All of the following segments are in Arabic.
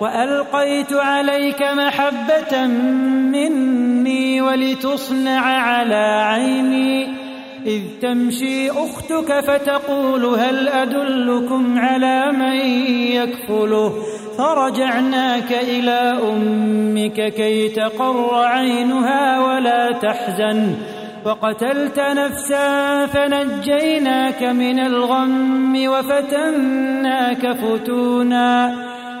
وألقيت عليك محبة مني ولتصنع على عيني. إذ تمشي أختك فتقول هل أدلكم على من يكفله؟ فرجعناك إلى أمك كي تقر عينها ولا تحزن. وقتلت نفسا فنجيناك من الغم وفتناك فتونا.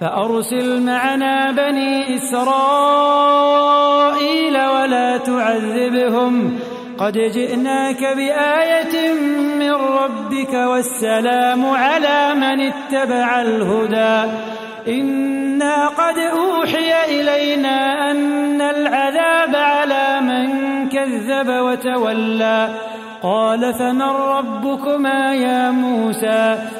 فأرسل معنا بني إسرائيل ولا تعذبهم. قد جئناك بآية من ربك والسلام على من اتبع الهدى. إنا قد أوحي إلينا أن العذاب على من كذب وتولى. قال فمن ربكما يا موسى؟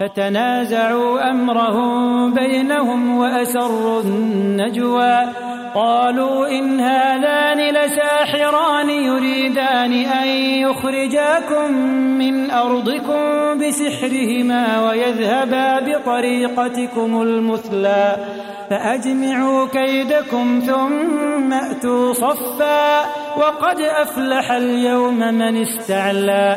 فتنازعوا أمرهم بينهم وأسروا النجوى. قالوا إن هذان لساحران يريدان أن يخرجاكم من أرضكم بسحرهما ويذهبا بطريقتكم المثلى. فأجمعوا كيدكم ثم أتوا صفا. وقد أفلح اليوم من استعلى.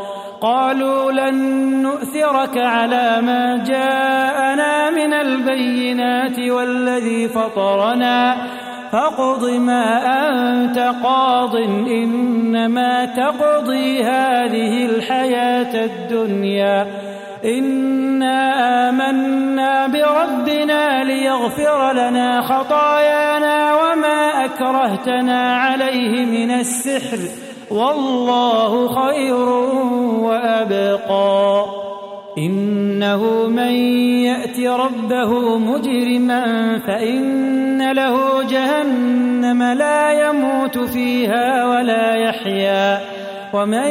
قالوا لن نؤثرك على ما جاءنا من البينات والذي فطرنا فاقض ما أنت قاض إنما تقضي هذه الحياة الدنيا إنا آمنا بربنا ليغفر لنا خطايانا وما أكرهتنا عليه من السحر والله خير وأبقى. إنه من يأت ربه مجرما فإن له جهنم لا يموت فيها ولا يحيا. ومن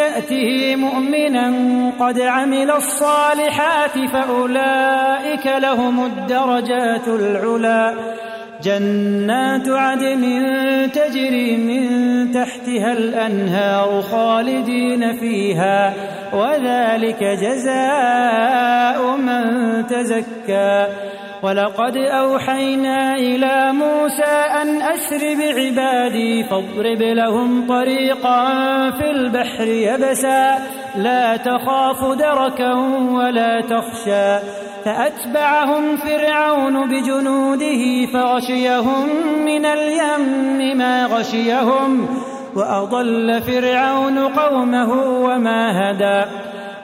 يأته مؤمنا قد عمل الصالحات فأولئك لهم الدرجات العلى جنات عدن تجري من تحتها الأنهار خالدين فيها وذلك جزاء من تزكى. ولقد أوحينا إلى موسى أن أسر بعبادي فاضرب لهم طريقا في البحر يبسا. لا تخاف دركا ولا تخشى. فأتبعهم فرعون بجنوده فغشيهم من اليم ما غشيهم. وأضل فرعون قومه وما هدى.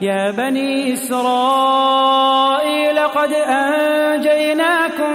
يا بني إسرائيل قد أنجيناكم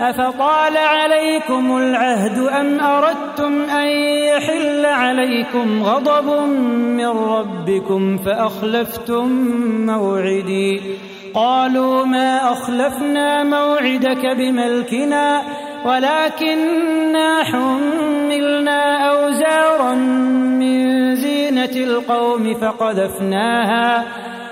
أفطال عليكم العهد أم أردتم أن يحل عليكم غضب من ربكم فأخلفتم موعدي؟ قالوا ما أخلفنا موعدك بملكنا ولكننا حملنا أوزارا من زينة القوم فقذفناها.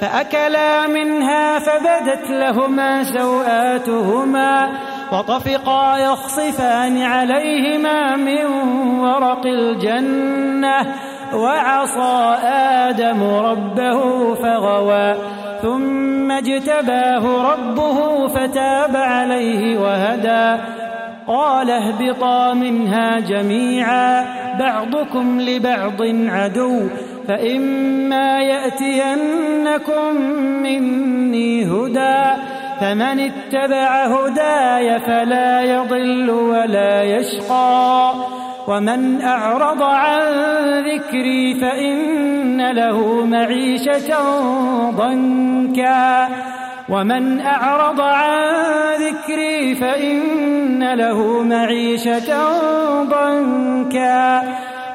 فأكلا منها فبدت لهما سوآتهما وطفقا يخصفان عليهما من ورق الجنة وعصى آدم ربه فغوى ثم اجتباه ربه فتاب عليه وهدى قال اهبطا منها جميعا بعضكم لبعض عدو فإما يأتينكم مني هدى فمن اتبع هداي فلا يضل ولا يشقى ومن أعرض عن ذكري فإن له معيشة ضنكا ومن أعرض عن ذكري فإن له معيشة ضنكا.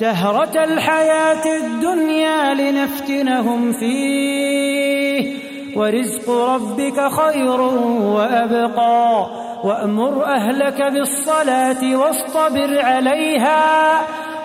زهرة الحياة الدنيا لنفتنهم فيه. ورزق ربك خير وأبقى. وأمر أهلك بالصلاة واصطبر عليها.